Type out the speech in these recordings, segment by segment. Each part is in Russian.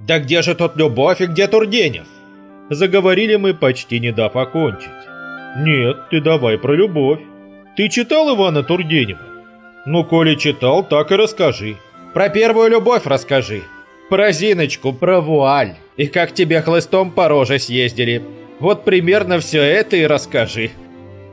Да где же тот Любовь и где Тургенев? Заговорили мы, почти не дав окончить. Нет, ты давай про любовь. Ты читал Ивана Тургенева? Ну, коли читал, так и расскажи. Про первую любовь расскажи. Про Зиночку, про вуаль. И как тебе хлыстом по роже съездили. Вот примерно все это и расскажи.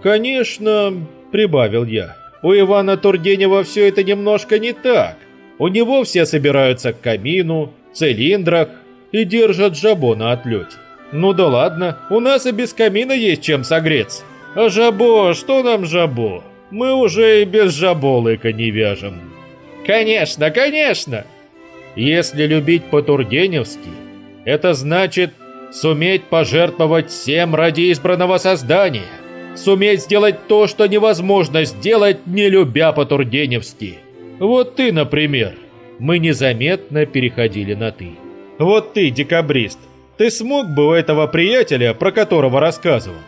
Конечно, прибавил я. У Ивана Тургенева все это немножко не так. У него все собираются к камину, цилиндрах и держат жабо на отлете. Ну да ладно, у нас и без камина есть чем согреться. А жабо, что нам жабо? Мы уже и без жабо лыка не вяжем. Конечно, конечно! Если любить по-тургеневски, это значит суметь пожертвовать всем ради избранного создания. Суметь сделать то, что невозможно сделать, не любя по-тургеневски. Вот ты, например. Мы незаметно переходили на «ты». Вот ты, декабрист, ты смог бы у этого приятеля, про которого рассказывал,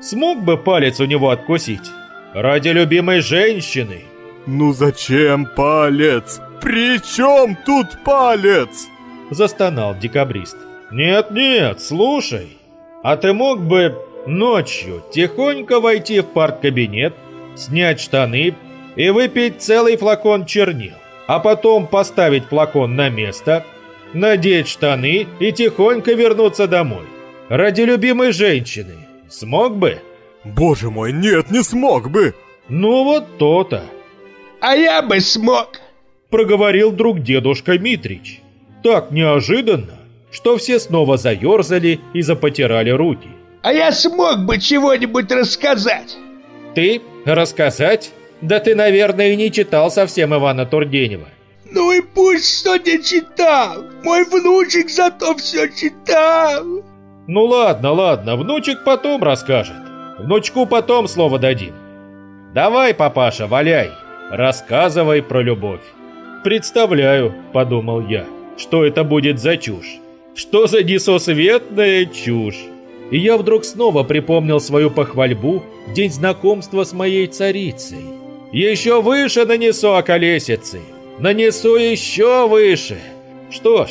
смог бы палец у него откусить? Ради любимой женщины. Ну зачем палец? При чем тут палец? Застонал декабрист. Нет-нет, слушай. А ты мог бы ночью тихонько войти в парк-кабинет, снять штаны и выпить целый флакон чернил, а потом поставить флакон на место – надеть штаны и тихонько вернуться домой. Ради любимой женщины. Смог бы? Боже мой, нет, не смог бы. Ну вот то-то. А я бы смог. Проговорил друг дедушка Митрич. Так неожиданно, что все снова заерзали и запотирали руки. А я смог бы чего-нибудь рассказать. Ты? Рассказать? Да ты, наверное, и не читал совсем Ивана Тургенева. Ну и пусть что не читал. Мой внучек зато все читал. Ну ладно, ладно, внучек потом расскажет. Внучку потом слово дадим. Давай, папаша, валяй, рассказывай про любовь. Представляю, подумал я, что это будет за чушь. Что за несусветная чушь. И я вдруг снова припомнил свою похвальбу день знакомства с моей царицей. Еще выше нанесу околесицы нанесу еще выше. Что ж,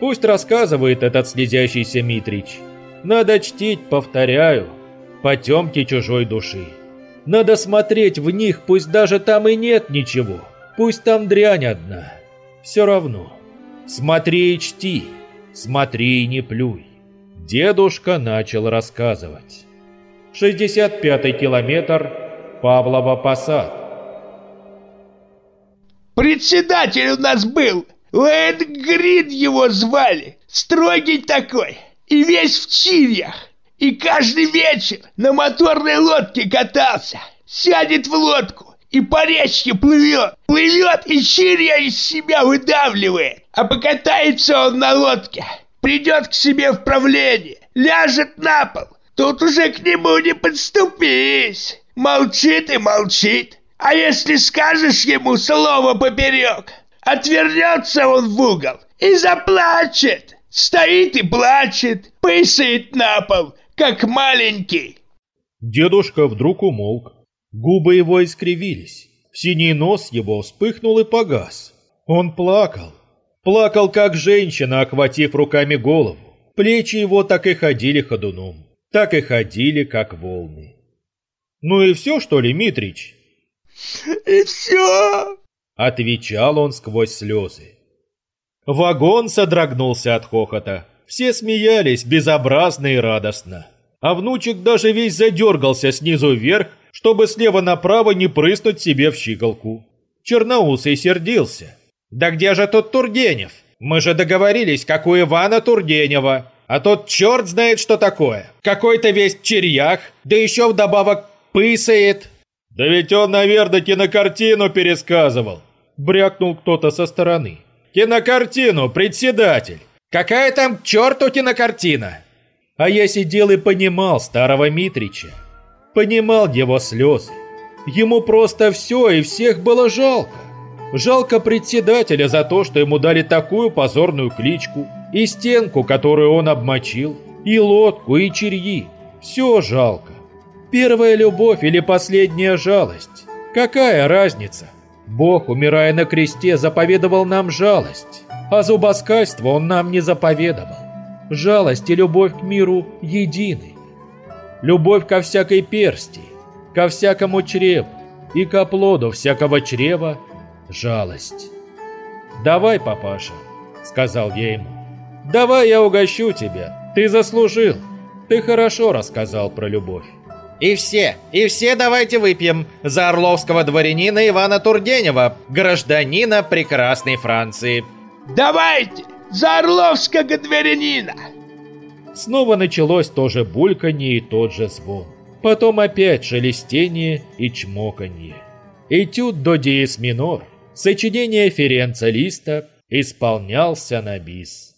пусть рассказывает этот слезящийся Митрич. Надо чтить, повторяю, потемки чужой души. Надо смотреть в них, пусть даже там и нет ничего. Пусть там дрянь одна. Все равно. Смотри и чти, смотри и не плюй. Дедушка начал рассказывать. 65-й километр, Павлова Посад. Председатель у нас был. Лэнгрид его звали. Строгий такой. И весь в чирьях. И каждый вечер на моторной лодке катался. Сядет в лодку и по речке плывет. Плывет и чирья из себя выдавливает. А покатается он на лодке. Придет к себе в правление. Ляжет на пол. Тут уже к нему не подступись. Молчит и молчит. А если скажешь ему слово поперек, отвернется он в угол и заплачет. Стоит и плачет, пысает на пол, как маленький. Дедушка вдруг умолк. Губы его искривились. Синий нос его вспыхнул и погас. Он плакал. Плакал, как женщина, охватив руками голову. Плечи его так и ходили ходуном. Так и ходили, как волны. «Ну и все, что ли, Митрич?» И все!» Отвечал он сквозь слезы. Вагон содрогнулся от хохота. Все смеялись безобразно и радостно. А внучек даже весь задергался снизу вверх, чтобы слева направо не прыснуть себе в щиколку. Черноусый сердился. «Да где же тот Тургенев? Мы же договорились, как у Ивана Тургенева. А тот черт знает, что такое. Какой-то весь черьях, да еще вдобавок пысает». «Да ведь он, наверное, кинокартину пересказывал!» Брякнул кто-то со стороны. «Кинокартину, председатель! Какая там к черту кинокартина?» А я сидел и понимал старого Митрича. Понимал его слезы. Ему просто все и всех было жалко. Жалко председателя за то, что ему дали такую позорную кличку, и стенку, которую он обмочил, и лодку, и черьи. Все жалко. Первая любовь или последняя жалость? Какая разница? Бог, умирая на кресте, заповедовал нам жалость. А зубоскальство он нам не заповедовал. Жалость и любовь к миру едины. Любовь ко всякой персти, ко всякому чреву и к оплоду всякого чрева – жалость. «Давай, папаша», – сказал я ему, – «давай я угощу тебя, ты заслужил, ты хорошо рассказал про любовь». И все, и все давайте выпьем за орловского дворянина Ивана Тургенева, гражданина прекрасной Франции. Давайте, за орловского дворянина! Снова началось то же бульканье и тот же звон. Потом опять шелестение и чмоканье. Этюд до диез минор, сочинение Ференца Листа, исполнялся на бис.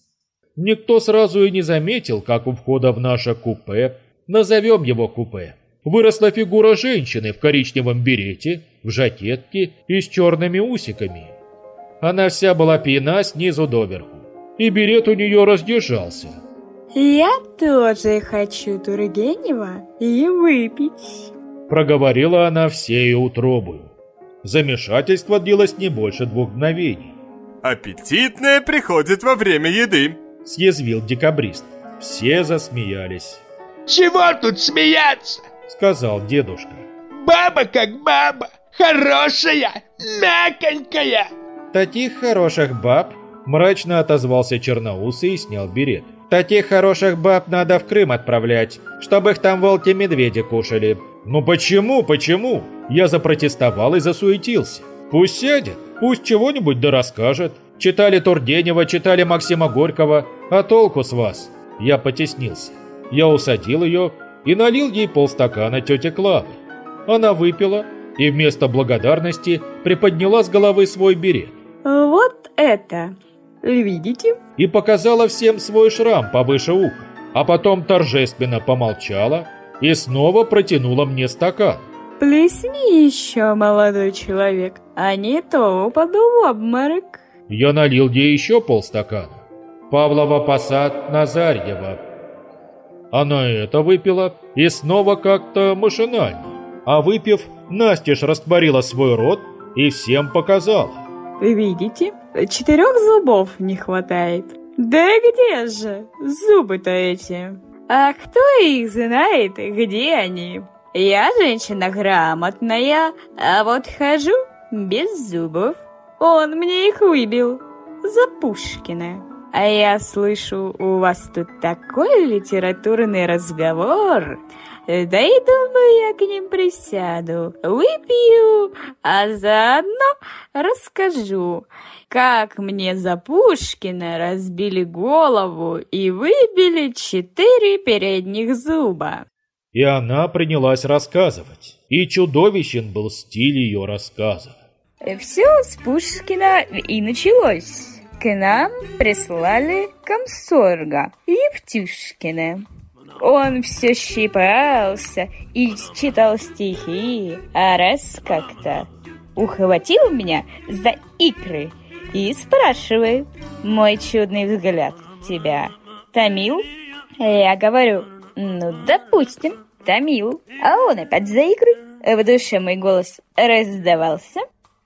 Никто сразу и не заметил, как у входа в наше купе, назовем его купе, выросла фигура женщины в коричневом берете, в жакетке и с черными усиками. Она вся была пьяна снизу доверху, и берет у нее раздержался – «Я тоже хочу Тургенева и выпить», проговорила она всею утробою. Замешательство длилось не больше двух мгновений. «Аппетитное приходит во время еды», съязвил декабрист. Все засмеялись. «Чего тут смеяться?» Сказал дедушка. «Баба как баба, хорошая, мяконькая!» «Таких хороших баб!» мрачно отозвался Черноусый и снял берет. Таких хороших баб надо в Крым отправлять, чтобы их там волки-медведи кушали. Ну почему, почему? Я запротестовал и засуетился. Пусть сядет, пусть чего-нибудь да расскажет. Читали Тургенева, читали Максима Горького, а толку с вас? Я потеснился. Я усадил ее и налил ей полстакана тете Клавы. Она выпила и вместо благодарности приподняла с головы свой берет. «Вот это!» Видите? И показала всем свой шрам повыше уха, а потом торжественно помолчала и снова протянула мне стакан. Плесни еще, молодой человек, а не то упаду в обморок. Я налил ей еще полстакана. Павлова Посад Назарьева. Она это выпила и снова как-то машинально. А выпив, Настеж растворила свой рот и всем показала. Видите? Четырех зубов не хватает. Да где же зубы-то эти? А кто их знает, где они? Я женщина грамотная, а вот хожу без зубов. Он мне их выбил за Пушкина. А я слышу, у вас тут такой литературный разговор. Да и думаю, я к ним присяду, выпью, а заодно расскажу, как мне за Пушкина разбили голову и выбили четыре передних зуба. И она принялась рассказывать, и чудовищен был стиль ее рассказа. Все с Пушкина и началось. К нам прислали комсорга Евтюшкина. Он все щипался и читал стихи, а раз как-то ухватил меня за икры и спрашивает, мой чудный взгляд тебя томил? Я говорю, ну, допустим, томил. А он опять за икры. В душе мой голос раздавался,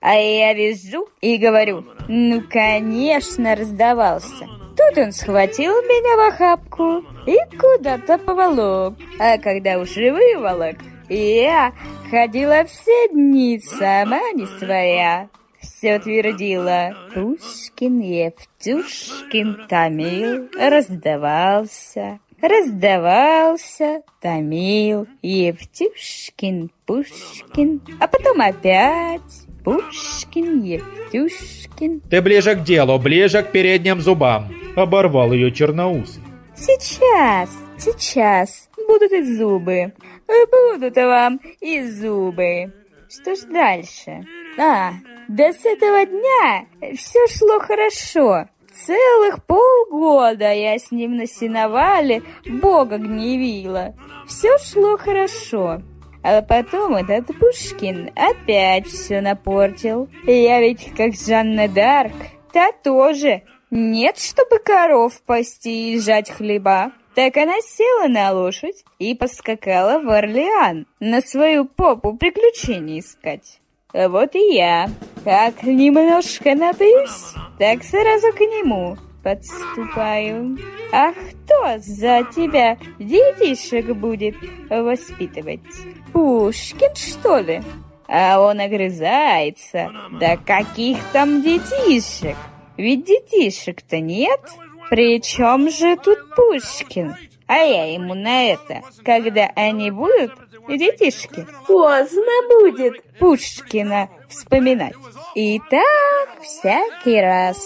а я вижу и говорю, ну, конечно, раздавался. Тут он схватил меня в охапку и куда-то поволок. А когда уже выволок, я ходила все дни сама не своя. Все твердила Пушкин, Евтюшкин, томил, раздавался. Раздавался, томил, Евтюшкин, Пушкин, а потом опять Пушкин, Евтюшкин. Ты ближе к делу, ближе к передним зубам. Оборвал ее черноусый. Сейчас, сейчас будут и зубы. Будут вам и зубы. Что ж дальше? А, да с этого дня все шло хорошо. Целых полгода я с ним на сеновале Бога гневила. Все шло хорошо. А потом этот Пушкин опять все напортил. Я ведь как Жанна Дарк, та тоже нет, чтобы коров пасти и жать хлеба. Так она села на лошадь и поскакала в Орлеан на свою попу приключений искать. Вот и я Как немножко напьюсь, так сразу к нему подступаю. А кто за тебя детишек будет воспитывать? Пушкин, что ли? А он огрызается. Да каких там детишек? Ведь детишек-то нет. Причем же тут Пушкин? А я ему на это, когда они будут, детишки, поздно будет Пушкина вспоминать. И так всякий раз.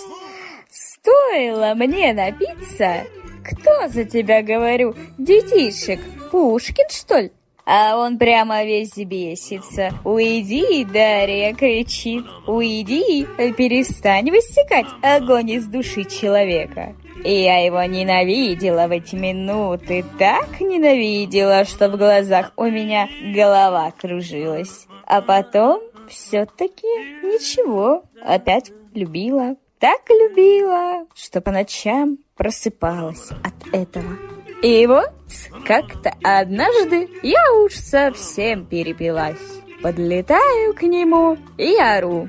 Стоило мне напиться, кто за тебя, говорю, детишек, Пушкин, что ли? А он прямо весь бесится. «Уйди!» — Дарья кричит. «Уйди! Перестань высекать огонь из души человека!» И я его ненавидела в эти минуты, так ненавидела, что в глазах у меня голова кружилась. А потом все-таки ничего, опять любила. Так любила, что по ночам просыпалась от этого. И вот как-то однажды я уж совсем перепилась. Подлетаю к нему и ору.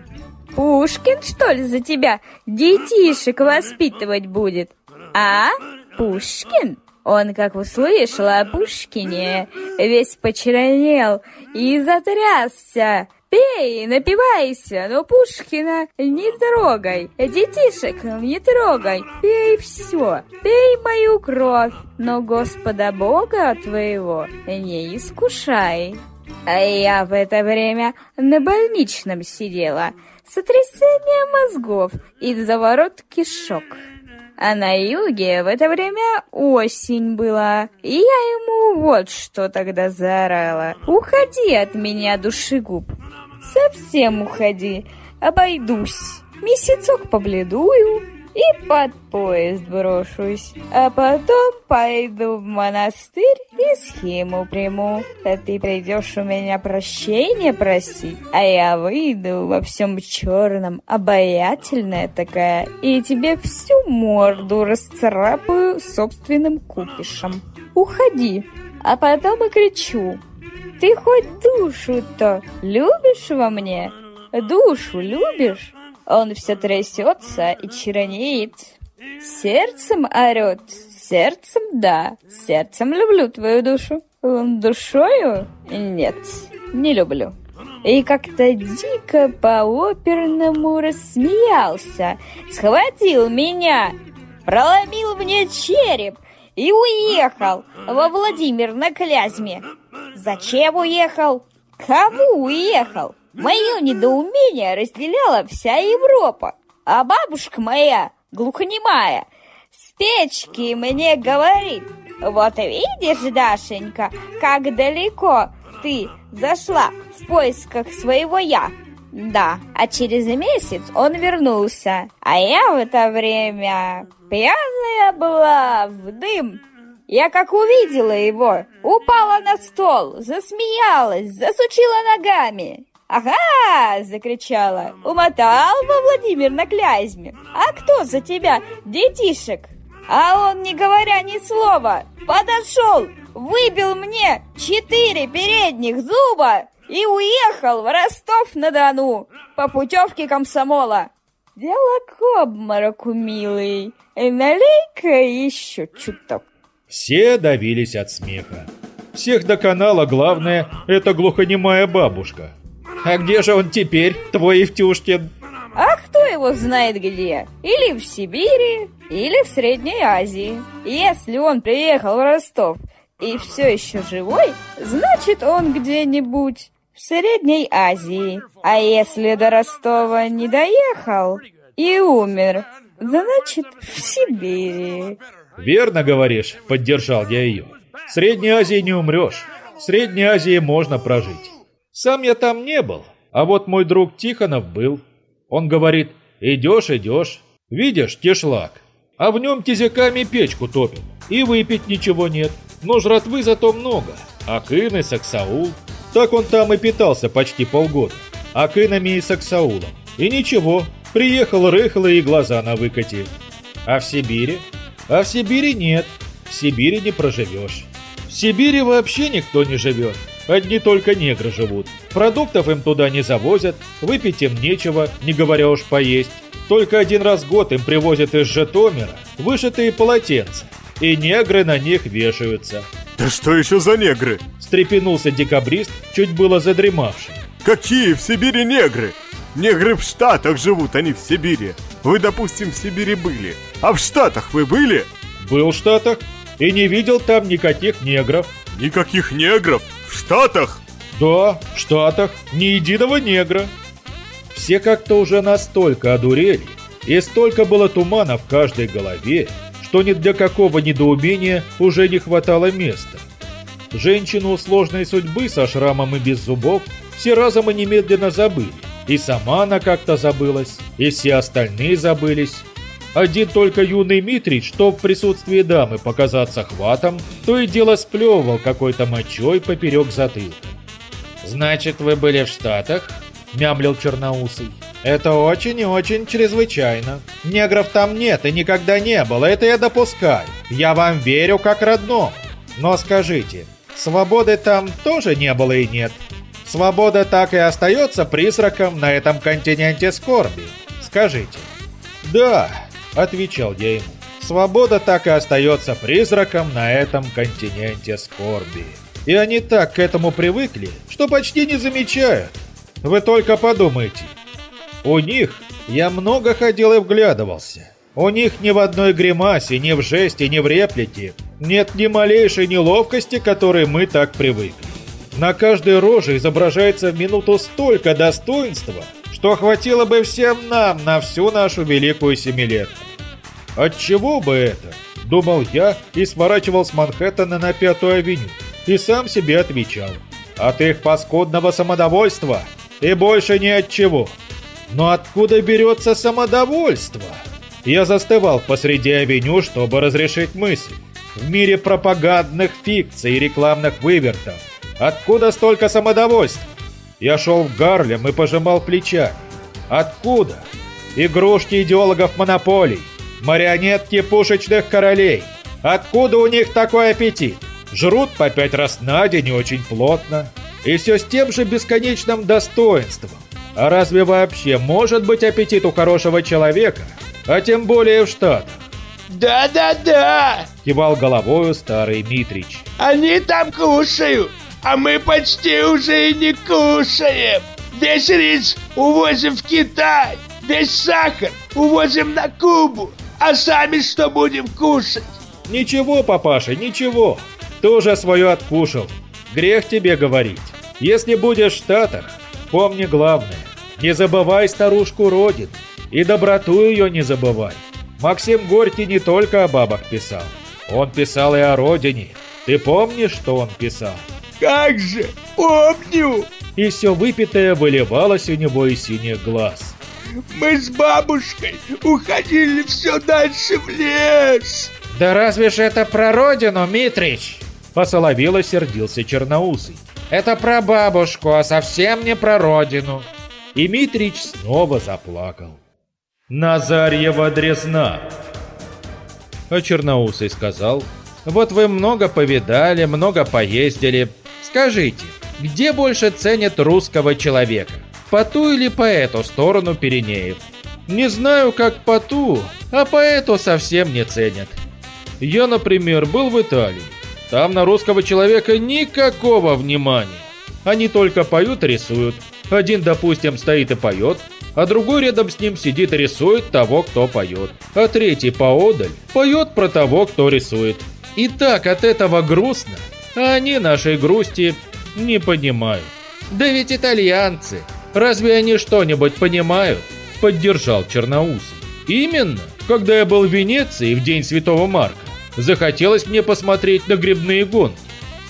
Пушкин, что ли, за тебя детишек воспитывать будет? А? Пушкин? Он, как услышал о Пушкине, весь почернел и затрясся. Пей, напивайся, но Пушкина не трогай, детишек не трогай, пей все, пей мою кровь, но Господа Бога твоего не искушай. А я в это время на больничном сидела, сотрясение мозгов и заворот кишок. А на юге в это время осень была, и я ему вот что тогда заорала. «Уходи от меня, душегуб, Совсем уходи, обойдусь. Месяцок побледую и под поезд брошусь. А потом пойду в монастырь и схему приму. А ты придешь у меня прощения просить, а я выйду во всем черном, обаятельная такая, и тебе всю морду расцарапаю собственным купишем. Уходи, а потом и кричу. Ты хоть душу-то любишь во мне? Душу любишь? Он все трясется и чернеет. Сердцем орет. Сердцем, да. Сердцем люблю твою душу. Душою? Нет, не люблю. И как-то дико по-оперному рассмеялся. Схватил меня, проломил мне череп и уехал во Владимир на Клязьме. Зачем уехал? Кому уехал? Мое недоумение разделяла вся Европа. А бабушка моя, глухонемая, с печки мне говорит, вот видишь, Дашенька, как далеко ты зашла в поисках своего «я». Да, а через месяц он вернулся, а я в это время пьяная была в дым я как увидела его, упала на стол, засмеялась, засучила ногами. «Ага!» — закричала. «Умотал во Владимир на Клязьме! А кто за тебя, детишек?» А он, не говоря ни слова, подошел, выбил мне четыре передних зуба и уехал в Ростов-на-Дону по путевке комсомола. Дело к обмороку, милый. Налей-ка еще чуток. Все давились от смеха. Всех доконала главное – это глухонемая бабушка. А где же он теперь, твой Евтюшкин? А кто его знает где? Или в Сибири, или в Средней Азии. Если он приехал в Ростов и все еще живой, значит он где-нибудь Средней Азии. А если до Ростова не доехал и умер, значит в Сибири. «Верно говоришь», — поддержал я ее. «В Средней Азии не умрешь. В Средней Азии можно прожить. Сам я там не был, а вот мой друг Тихонов был. Он говорит, идешь, идешь, видишь, тешлак, а в нем тизяками печку топят, и выпить ничего нет, но жратвы зато много, акины, саксаул. Так он там и питался почти полгода, акинами и саксаулом. И ничего, приехал рыхлый и глаза на выкате. А в Сибири а в Сибири нет. В Сибири не проживешь. В Сибири вообще никто не живет. одни только негры живут. Продуктов им туда не завозят, выпить им нечего, не говоря уж поесть. Только один раз в год им привозят из Житомира вышитые полотенца, и негры на них вешаются. Да что еще за негры? Встрепенулся декабрист, чуть было задремавший. Какие в Сибири негры? Негры в Штатах живут, а не в Сибири. Вы, допустим, в Сибири были. А в Штатах вы были? Был в Штатах и не видел там никаких негров. Никаких негров? В Штатах? Да, в Штатах ни единого негра. Все как-то уже настолько одурели, и столько было тумана в каждой голове, что ни для какого недоумения уже не хватало места. Женщину сложной судьбы со шрамом и без зубов все разом и немедленно забыли. И сама она как-то забылась, и все остальные забылись. Один только юный Митрич, что в присутствии дамы показаться хватом, то и дело сплевывал какой-то мочой поперек затылка. «Значит, вы были в Штатах?» – мямлил Черноусый. «Это очень и очень чрезвычайно. Негров там нет и никогда не было, это я допускаю. Я вам верю как родному. Но скажите, свободы там тоже не было и нет?» Свобода так и остается призраком на этом континенте скорби. Скажите. Да, отвечал я ему. Свобода так и остается призраком на этом континенте скорби. И они так к этому привыкли, что почти не замечают. Вы только подумайте. У них я много ходил и вглядывался. У них ни в одной гримасе, ни в жесте, ни в реплике нет ни малейшей неловкости, к которой мы так привыкли. На каждой роже изображается в минуту столько достоинства, что хватило бы всем нам на всю нашу великую семилетку. Отчего бы это? Думал я и сворачивал с Манхэттена на Пятую авеню. И сам себе отвечал. От их паскудного самодовольства. И больше ни от чего. Но откуда берется самодовольство? Я застывал посреди авеню, чтобы разрешить мысль. В мире пропагандных фикций и рекламных вывертов Откуда столько самодовольства? Я шел в Гарлем и пожимал плечами. Откуда? Игрушки идеологов монополий, марионетки пушечных королей. Откуда у них такой аппетит? Жрут по пять раз на день и очень плотно. И все с тем же бесконечным достоинством. А разве вообще может быть аппетит у хорошего человека? А тем более в Штатах. «Да-да-да!» – кивал головою старый Митрич. «Они там кушают! а мы почти уже и не кушаем. Весь рис увозим в Китай, весь сахар увозим на Кубу, а сами что будем кушать? Ничего, папаша, ничего. Ты уже свое откушал. Грех тебе говорить. Если будешь в Штатах, помни главное. Не забывай старушку Родин. И доброту ее не забывай. Максим Горький не только о бабах писал. Он писал и о родине. Ты помнишь, что он писал? Как же, помню. И все выпитое выливалось у него из синих глаз. Мы с бабушкой уходили все дальше в лес. Да разве ж это про родину, Митрич? Посоловело сердился Черноусый. Это про бабушку, а совсем не про родину. И Митрич снова заплакал. Назарьева дрезна. А Черноусый сказал, вот вы много повидали, много поездили, Скажите, где больше ценят русского человека? По ту или по эту сторону Пиренеев? Не знаю, как по ту, а по эту совсем не ценят. Я, например, был в Италии. Там на русского человека никакого внимания. Они только поют рисуют. Один, допустим, стоит и поет, а другой рядом с ним сидит и рисует того, кто поет. А третий поодаль поет про того, кто рисует. И так от этого грустно, а они нашей грусти не понимают. Да ведь итальянцы, разве они что-нибудь понимают? Поддержал Черноусый. Именно, когда я был в Венеции в день Святого Марка, захотелось мне посмотреть на грибные гонки.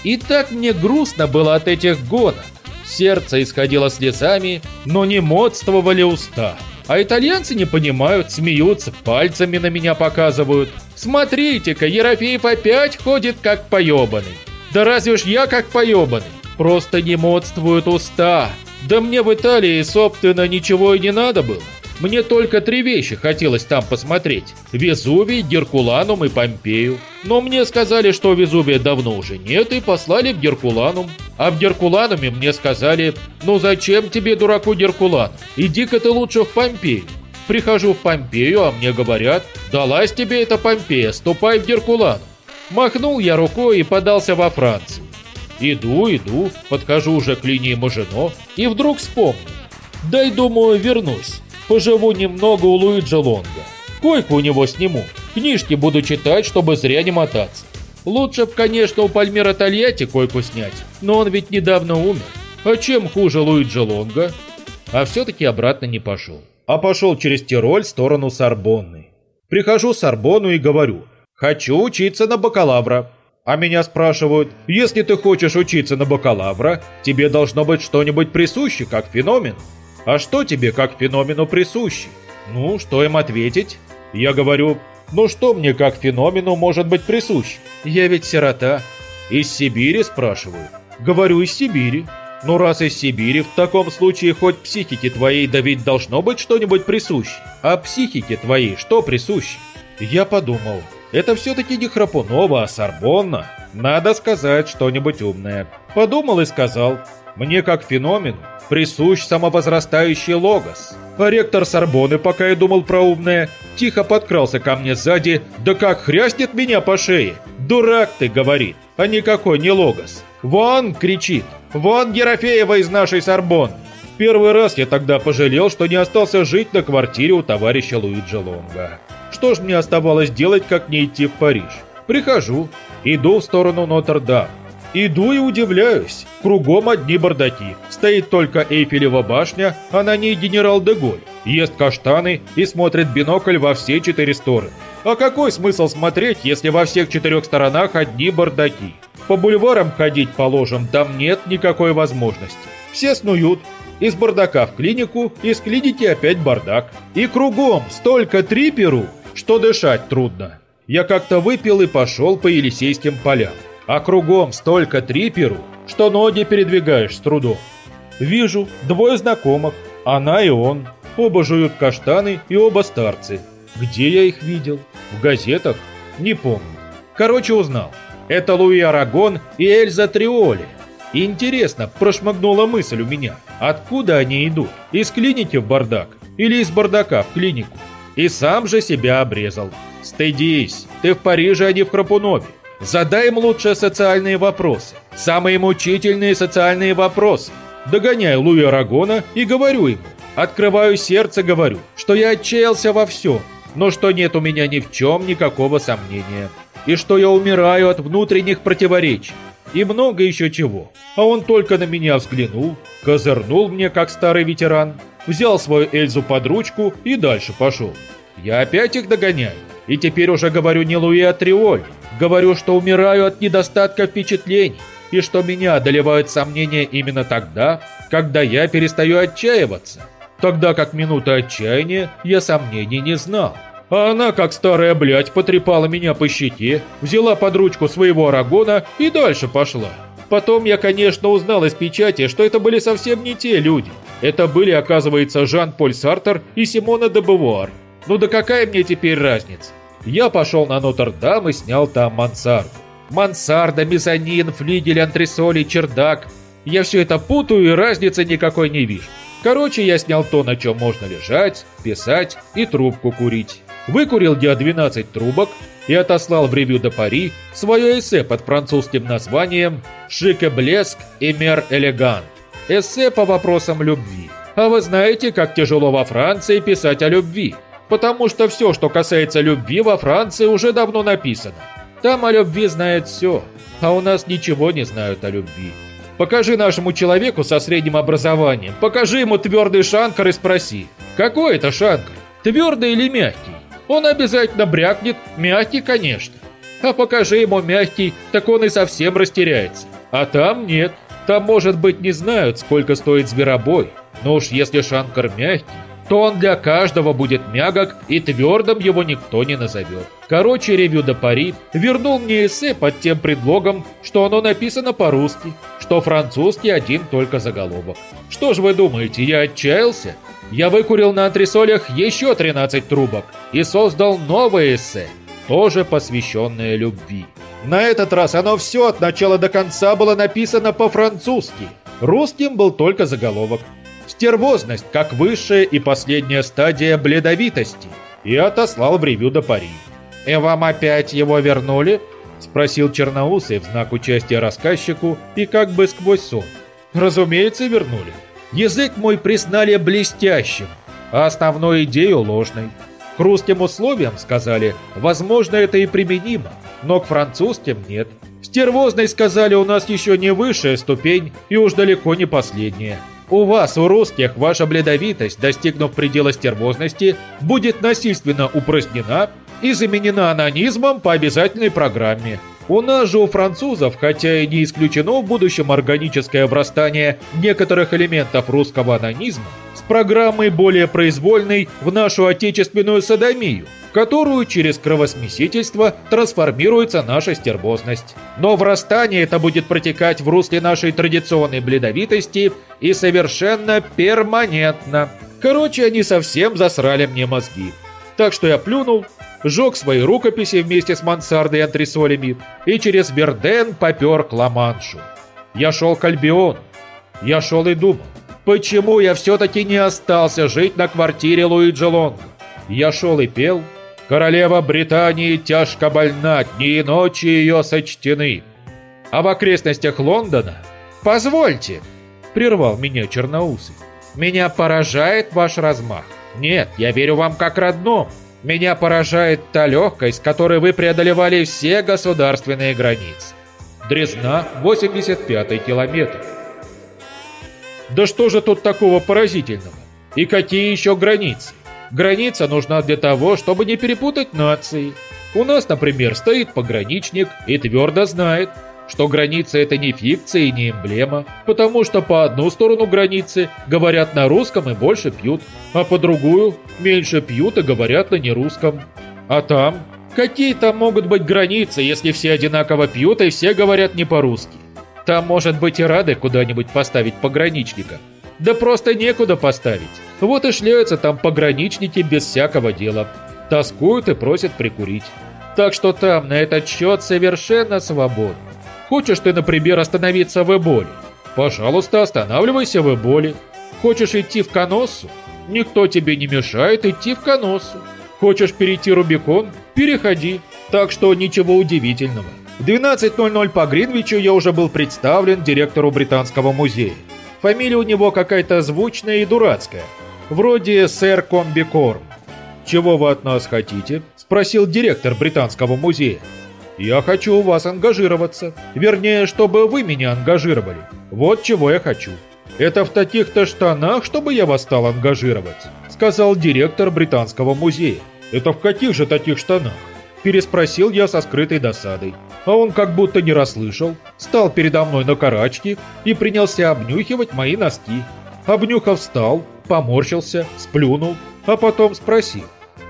И так мне грустно было от этих гонок. Сердце исходило слезами, но не модствовали уста. А итальянцы не понимают, смеются, пальцами на меня показывают. Смотрите-ка, Ерофеев опять ходит как поебанный. Да разве ж я как поебанный? Просто не модствуют уста. Да мне в Италии, собственно, ничего и не надо было. Мне только три вещи хотелось там посмотреть. Везувий, Геркуланум и Помпею. Но мне сказали, что Везувия давно уже нет и послали в Геркуланум. А в Геркулануме мне сказали, ну зачем тебе, дураку Геркулан? Иди-ка ты лучше в Помпею. Прихожу в Помпею, а мне говорят, далась тебе эта Помпея, ступай в Геркулан. Махнул я рукой и подался во Францию. Иду, иду, подхожу уже к линии Мажино и вдруг вспомнил. Дай, думаю, вернусь. Поживу немного у Луиджи Лонга. Койку у него сниму. Книжки буду читать, чтобы зря не мотаться. Лучше б, конечно, у Пальмира Тольятти койку снять, но он ведь недавно умер. А чем хуже Луиджи Лонга? А все-таки обратно не пошел. А пошел через Тироль в сторону Сорбонны. Прихожу в Сорбонну и говорю, хочу учиться на бакалавра. А меня спрашивают, если ты хочешь учиться на бакалавра, тебе должно быть что-нибудь присуще, как феномен. А что тебе как феномену присуще? Ну, что им ответить? Я говорю, ну что мне как феномену может быть присуще? Я ведь сирота. Из Сибири спрашиваю. Говорю, из Сибири. Ну раз из Сибири, в таком случае хоть психике твоей да должно быть что-нибудь присуще. А психике твоей что присуще? Я подумал, это все-таки не Храпунова, а Сорбонна. Надо сказать что-нибудь умное. Подумал и сказал, мне как феномену присущ самовозрастающий логос. А ректор Сорбоны, пока я думал про умное, тихо подкрался ко мне сзади, да как хряснет меня по шее. «Дурак ты», — говорит, а никакой не логос. «Вон!» — кричит. «Вон Ерофеева из нашей Сорбонны!» Первый раз я тогда пожалел, что не остался жить на квартире у товарища Луиджи Лонга. Что ж мне оставалось делать, как не идти в Париж? Прихожу, иду в сторону Нотр-Дам. Иду и удивляюсь. Кругом одни бардаки. Стоит только Эйфелева башня, а на ней генерал Деголь. Ест каштаны и смотрит бинокль во все четыре стороны. А какой смысл смотреть, если во всех четырех сторонах одни бардаки? По бульварам ходить положим, там нет никакой возможности. Все снуют. Из бардака в клинику, из клиники опять бардак. И кругом столько триперу, что дышать трудно. Я как-то выпил и пошел по Елисейским полям а кругом столько триперу, что ноги передвигаешь с трудом. Вижу двое знакомых, она и он. Оба жуют каштаны и оба старцы. Где я их видел? В газетах? Не помню. Короче, узнал. Это Луи Арагон и Эльза Триоли. Интересно, прошмыгнула мысль у меня. Откуда они идут? Из клиники в бардак? Или из бардака в клинику? И сам же себя обрезал. Стыдись, ты в Париже, а не в Храпунове. Задай им лучше социальные вопросы. Самые мучительные социальные вопросы. Догоняю Луи Арагона и говорю ему. Открываю сердце, говорю, что я отчаялся во всем, но что нет у меня ни в чем никакого сомнения. И что я умираю от внутренних противоречий. И много еще чего. А он только на меня взглянул, козырнул мне, как старый ветеран, взял свою Эльзу под ручку и дальше пошел. Я опять их догоняю. И теперь уже говорю не Луи, а Триоль. Говорю, что умираю от недостатка впечатлений, и что меня одолевают сомнения именно тогда, когда я перестаю отчаиваться. Тогда как минута отчаяния я сомнений не знал. А она, как старая блядь, потрепала меня по щеке, взяла под ручку своего арагона и дальше пошла. Потом я, конечно, узнал из печати, что это были совсем не те люди. Это были, оказывается, Жан-Поль Сартер и Симона де Бавуар. Ну да какая мне теперь разница? Я пошел на Нотр-Дам и снял там мансарду. Мансарда, мезонин, флигель, антресоли, чердак. Я все это путаю и разницы никакой не вижу. Короче, я снял то, на чем можно лежать, писать и трубку курить. Выкурил я 12 трубок и отослал в ревю до Пари свое эссе под французским названием «Шик и блеск и мер элегант». Эссе по вопросам любви. А вы знаете, как тяжело во Франции писать о любви потому что все, что касается любви во Франции, уже давно написано. Там о любви знают все, а у нас ничего не знают о любви. Покажи нашему человеку со средним образованием, покажи ему твердый шанкар и спроси, какой это шанкар, твердый или мягкий? Он обязательно брякнет, мягкий, конечно. А покажи ему мягкий, так он и совсем растеряется. А там нет. Там, может быть, не знают, сколько стоит зверобой. Но уж если шанкар мягкий, то он для каждого будет мягок и твердым его никто не назовет. Короче, ревью до Пари вернул мне эссе под тем предлогом, что оно написано по-русски, что французский один только заголовок. Что ж вы думаете, я отчаялся? Я выкурил на антресолях еще 13 трубок и создал новое эссе, тоже посвященное любви. На этот раз оно все от начала до конца было написано по-французски. Русским был только заголовок. Стервозность как высшая и последняя стадия бледовитости. И отослал в ревю до Пари. «И вам опять его вернули?» Спросил Черноусый в знак участия рассказчику и как бы сквозь сон. «Разумеется, вернули. Язык мой признали блестящим, а основную идею ложной. К русским условиям, сказали, возможно, это и применимо, но к французским нет. Стервозной, сказали, у нас еще не высшая ступень и уж далеко не последняя. У вас, у русских, ваша бледовитость, достигнув предела стервозности, будет насильственно упразднена и заменена анонизмом по обязательной программе. У нас же у французов, хотя и не исключено в будущем органическое врастание некоторых элементов русского анонизма, с программой более произвольной в нашу отечественную садомию, которую через кровосмесительство трансформируется наша стервозность. Но врастание это будет протекать в русле нашей традиционной бледовитости и совершенно перманентно. Короче, они совсем засрали мне мозги. Так что я плюнул, сжег свои рукописи вместе с мансардой и антресолями и через Верден попер к Ла-Маншу. Я шел к Альбиону. Я шел и думал, почему я все-таки не остался жить на квартире Луиджи Лонга. Я шел и пел, королева Британии тяжко больна, дни и ночи ее сочтены. А в окрестностях Лондона... Позвольте, прервал меня Черноусый. Меня поражает ваш размах. Нет, я верю вам как родному. Меня поражает та легкость, с которой вы преодолевали все государственные границы. Дрезна, 85-й километр. Да что же тут такого поразительного? И какие еще границы? Граница нужна для того, чтобы не перепутать нации. У нас, например, стоит пограничник и твердо знает, что граница это не фикция и не эмблема, потому что по одну сторону границы говорят на русском и больше пьют, а по другую меньше пьют и говорят на нерусском. А там? Какие там могут быть границы, если все одинаково пьют и все говорят не по-русски? Там, может быть, и рады куда-нибудь поставить пограничника. Да просто некуда поставить. Вот и шляются там пограничники без всякого дела. Тоскуют и просят прикурить. Так что там на этот счет совершенно свободно. Хочешь ты, например, остановиться в Эболе? Пожалуйста, останавливайся в Эболе. Хочешь идти в Коноссу? Никто тебе не мешает идти в Коноссу. Хочешь перейти Рубикон? Переходи. Так что ничего удивительного. В 12.00 по Гринвичу я уже был представлен директору Британского музея. Фамилия у него какая-то звучная и дурацкая. Вроде сэр Комбикорм. «Чего вы от нас хотите?» – спросил директор Британского музея. Я хочу у вас ангажироваться. Вернее, чтобы вы меня ангажировали. Вот чего я хочу. Это в таких-то штанах, чтобы я вас стал ангажировать, сказал директор Британского музея. Это в каких же таких штанах? Переспросил я со скрытой досадой. А он как будто не расслышал, стал передо мной на карачки и принялся обнюхивать мои носки. Обнюхав встал, поморщился, сплюнул, а потом спросил.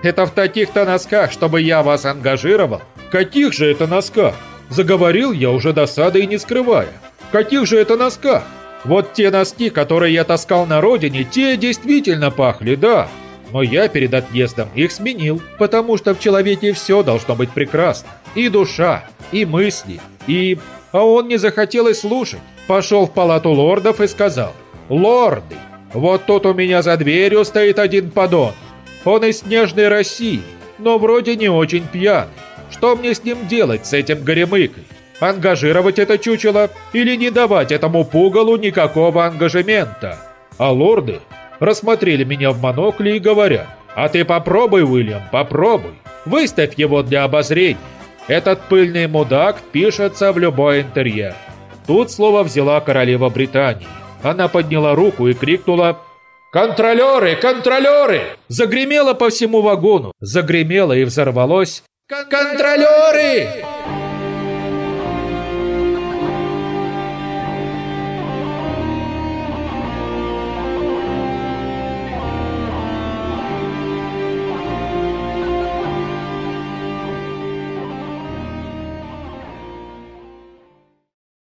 «Это в таких-то носках, чтобы я вас ангажировал?» Каких же это носках? Заговорил я уже досадой не скрывая. Каких же это носках? Вот те носки, которые я таскал на родине, те действительно пахли, да. Но я перед отъездом их сменил, потому что в человеке все должно быть прекрасно. И душа, и мысли, и... А он не захотел и слушать. Пошел в палату лордов и сказал, «Лорды, вот тут у меня за дверью стоит один подон. Он из снежной России, но вроде не очень пьяный. Что мне с ним делать, с этим горемыкой? Ангажировать это чучело или не давать этому пугалу никакого ангажемента? А лорды рассмотрели меня в монокле и говорят, «А ты попробуй, Уильям, попробуй. Выставь его для обозрения. Этот пыльный мудак впишется в любой интерьер». Тут слово взяла королева Британии. Она подняла руку и крикнула «Контролеры! Контролеры!» Загремело по всему вагону, загремело и взорвалось «Контролеры!»